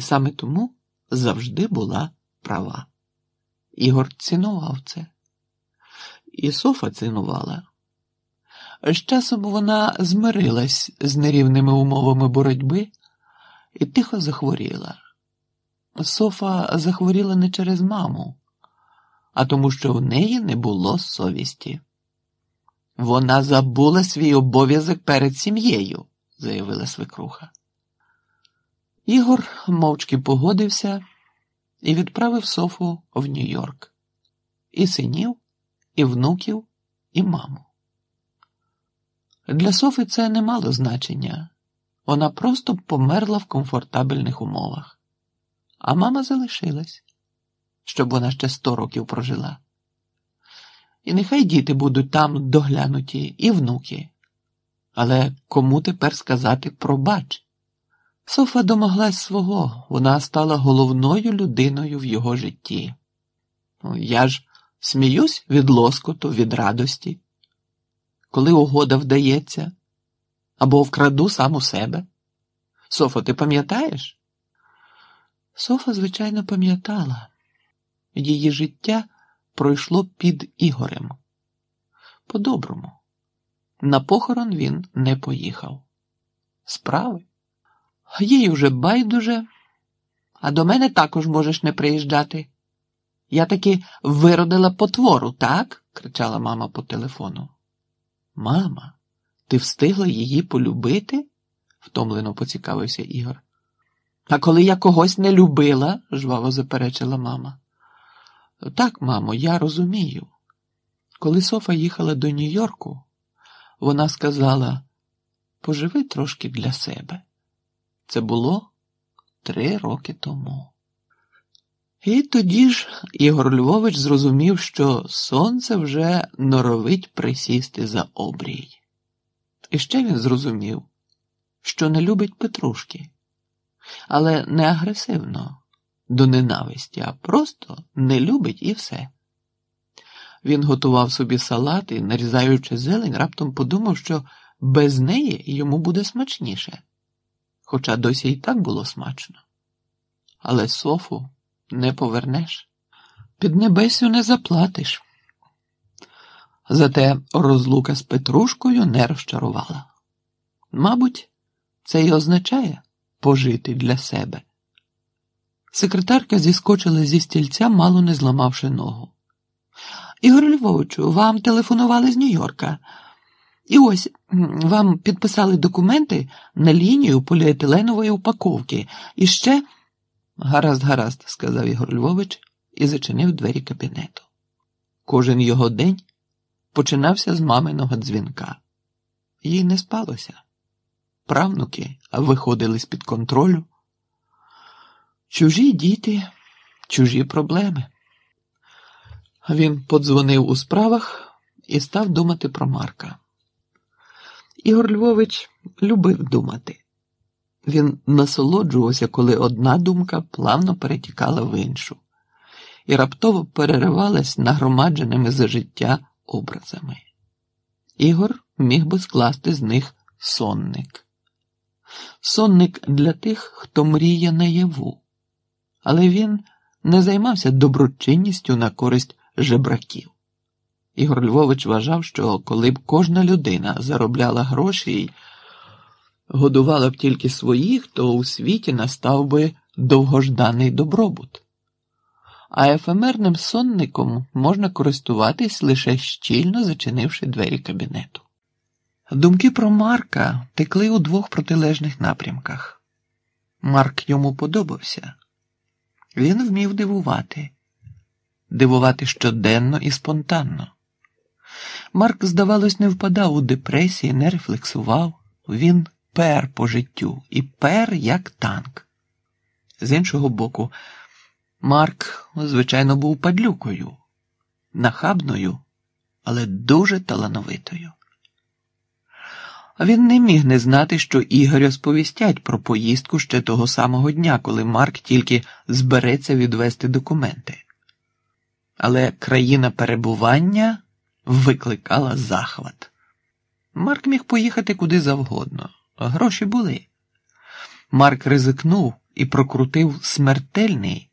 І саме тому завжди була права. Ігор цінував це. І Софа цінувала. З часом вона змирилась з нерівними умовами боротьби і тихо захворіла. Софа захворіла не через маму, а тому, що в неї не було совісті. Вона забула свій обов'язок перед сім'єю, заявила свекруха. Ігор мовчки погодився і відправив Софу в Нью-Йорк. І синів, і внуків, і маму. Для Софи це не мало значення. Вона просто померла в комфортабельних умовах. А мама залишилась, щоб вона ще сто років прожила. І нехай діти будуть там доглянуті і внуки. Але кому тепер сказати пробач? Софа домоглась свого, вона стала головною людиною в його житті. Ну, я ж сміюсь від лоскоту, від радості, коли угода вдається, або вкраду сам у себе. Софа, ти пам'ятаєш? Софа, звичайно, пам'ятала. Її життя пройшло під Ігорем. По-доброму. На похорон він не поїхав. Справи? Їй уже байдуже, а до мене також можеш не приїжджати. Я таки виродила потвору, так? кричала мама по телефону. Мама, ти встигла її полюбити? втомлено поцікавився Ігор. А коли я когось не любила, жваво заперечила мама. Так, мамо, я розумію. Коли Софа їхала до Нью-Йорку, вона сказала: поживи трошки для себе. Це було три роки тому. І тоді ж Ігор Львович зрозумів, що сонце вже норовить присісти за обрій. І ще він зрозумів, що не любить Петрушки, але не агресивно до ненависті, а просто не любить і все. Він готував собі салат і, нарізаючи зелень, раптом подумав, що без неї йому буде смачніше, хоча досі і так було смачно. Але софу не повернеш, під небесю не заплатиш. Зате розлука з Петрушкою не розчарувала. Мабуть, це й означає пожити для себе. Секретарка зіскочила зі стільця, мало не зламавши ногу. Ігор Львовичу, вам телефонували з Нью-Йорка. І ось вам підписали документи на лінію поліетиленової упаковки. І ще. Гаразд, гаразд, сказав Ігор Львович і зачинив двері кабінету. Кожен його день починався з маминого дзвінка. Їй не спалося. Правнуки виходили з під контролю. Чужі діти, чужі проблеми. Він подзвонив у справах і став думати про Марка. Ігор Львович любив думати. Він насолоджувався, коли одна думка плавно перетікала в іншу і раптово переривалась нагромадженими за життя образами. Ігор міг би скласти з них сонник. Сонник для тих, хто мріє наяву, але він не займався доброчинністю на користь жебраків. Ігор Львович вважав, що коли б кожна людина заробляла гроші й годувала б тільки своїх, то у світі настав би довгожданий добробут. А ефемерним сонником можна користуватись лише щільно зачинивши двері кабінету. Думки про Марка текли у двох протилежних напрямках. Марк йому подобався. Він вмів дивувати, дивувати щоденно і спонтанно. Марк, здавалось, не впадав у депресії, не рефлексував. Він пер по життю і пер як танк. З іншого боку, Марк, звичайно, був падлюкою, нахабною, але дуже талановитою. Він не міг не знати, що Ігоря сповістять про поїздку ще того самого дня, коли Марк тільки збереться відвести документи. Але країна перебування викликала захват. Марк міг поїхати куди завгодно, гроші були. Марк ризикнув і прокрутив смертельний